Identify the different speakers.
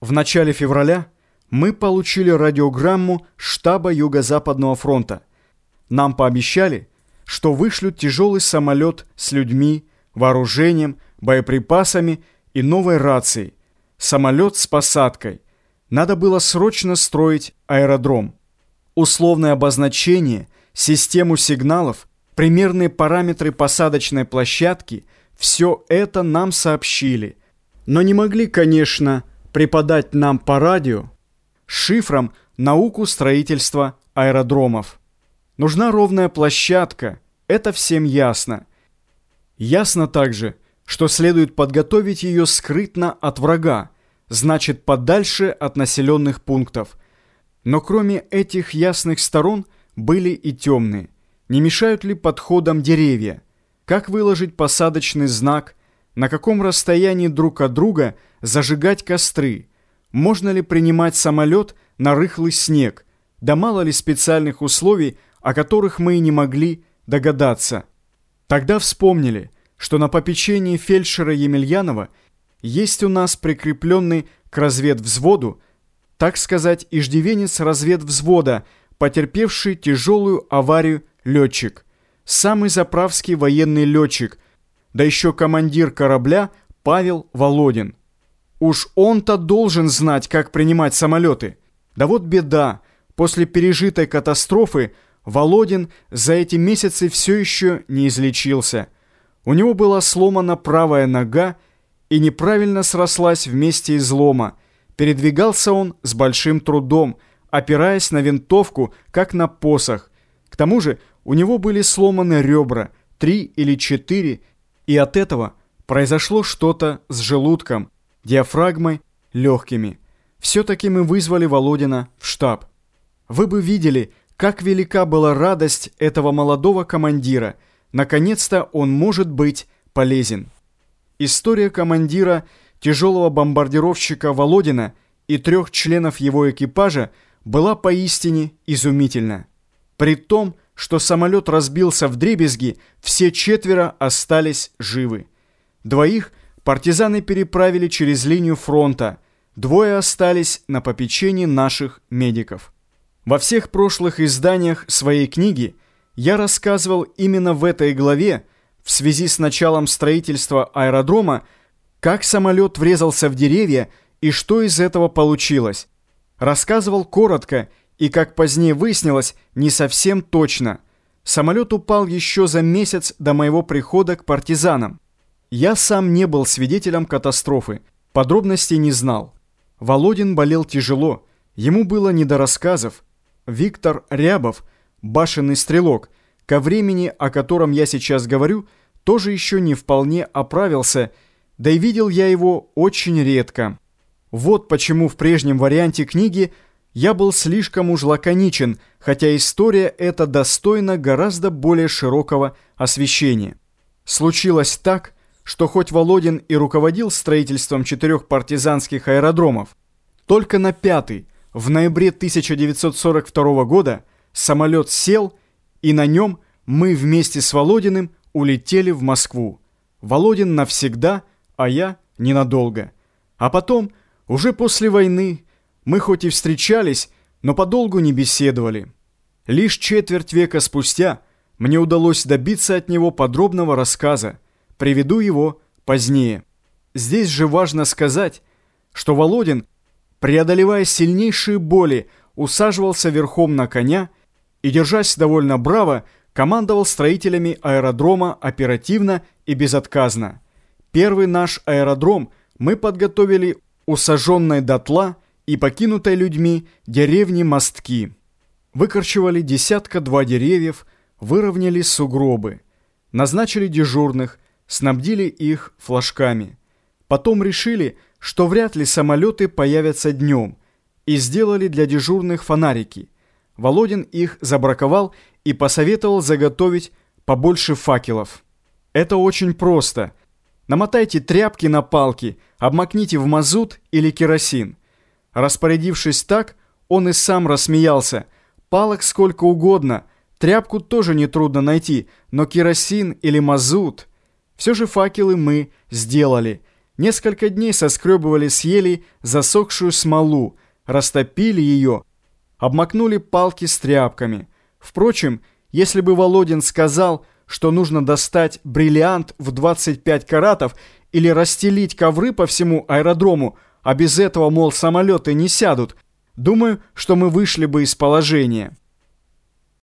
Speaker 1: В начале февраля мы получили радиограмму штаба Юго-Западного фронта. Нам пообещали, что вышлют тяжелый самолет с людьми, вооружением, боеприпасами и новой рацией. Самолет с посадкой. Надо было срочно строить аэродром. Условное обозначение, систему сигналов, примерные параметры посадочной площадки – все это нам сообщили. Но не могли, конечно, преподать нам по радио шифром науку строительства аэродромов. Нужна ровная площадка, это всем ясно. Ясно также, что следует подготовить ее скрытно от врага, значит подальше от населенных пунктов. Но кроме этих ясных сторон были и темные. Не мешают ли подходам деревья? Как выложить посадочный знак? На каком расстоянии друг от друга зажигать костры? Можно ли принимать самолет на рыхлый снег? Да мало ли специальных условий, о которых мы и не могли догадаться. Тогда вспомнили, что на попечении фельдшера Емельянова есть у нас прикрепленный к разведвзводу, так сказать, иждивенец разведвзвода, потерпевший тяжелую аварию летчик – самый заправский военный летчик, да еще командир корабля Павел Володин. Уж он-то должен знать, как принимать самолеты. Да вот беда, после пережитой катастрофы Володин за эти месяцы все еще не излечился. У него была сломана правая нога и неправильно срослась вместе излома. Передвигался он с большим трудом, опираясь на винтовку, как на посох. К тому же у него были сломаны ребра, три или четыре, и от этого произошло что-то с желудком, диафрагмой, легкими. Все-таки мы вызвали Володина в штаб. Вы бы видели, как велика была радость этого молодого командира. Наконец-то он может быть полезен. История командира тяжелого бомбардировщика Володина и трех членов его экипажа была поистине изумительна. При том, что самолет разбился в дребезги, все четверо остались живы. Двоих партизаны переправили через линию фронта, двое остались на попечении наших медиков. Во всех прошлых изданиях своей книги я рассказывал именно в этой главе, в связи с началом строительства аэродрома, как самолет врезался в деревья и что из этого получилось. Рассказывал коротко и, как позднее выяснилось, не совсем точно. Самолет упал еще за месяц до моего прихода к партизанам. Я сам не был свидетелем катастрофы, подробностей не знал. Володин болел тяжело, ему было не до рассказов. Виктор Рябов, башенный стрелок, ко времени, о котором я сейчас говорю, тоже еще не вполне оправился, да и видел я его очень редко. Вот почему в прежнем варианте книги – я был слишком уж лаконичен, хотя история эта достойна гораздо более широкого освещения. Случилось так, что хоть Володин и руководил строительством четырех партизанских аэродромов, только на пятый, в ноябре 1942 года, самолет сел, и на нем мы вместе с Володиным улетели в Москву. Володин навсегда, а я ненадолго. А потом, уже после войны, мы хоть и встречались, но подолгу не беседовали. Лишь четверть века спустя мне удалось добиться от него подробного рассказа. Приведу его позднее. Здесь же важно сказать, что Володин, преодолевая сильнейшие боли, усаживался верхом на коня и, держась довольно браво, командовал строителями аэродрома оперативно и безотказно. Первый наш аэродром мы подготовили у сожженной дотла и покинутой людьми деревни Мостки. Выкорчевали десятка-два деревьев, выровняли сугробы, назначили дежурных, снабдили их флажками. Потом решили, что вряд ли самолеты появятся днем, и сделали для дежурных фонарики. Володин их забраковал и посоветовал заготовить побольше факелов. Это очень просто. Намотайте тряпки на палки, обмакните в мазут или керосин. Распорядившись так, он и сам рассмеялся. Палок сколько угодно, тряпку тоже нетрудно найти, но керосин или мазут... Все же факелы мы сделали. Несколько дней соскребывали с елей засохшую смолу, растопили ее, обмакнули палки с тряпками. Впрочем, если бы Володин сказал, что нужно достать бриллиант в 25 каратов или расстелить ковры по всему аэродрому, а без этого, мол, самолеты не сядут, думаю, что мы вышли бы из положения.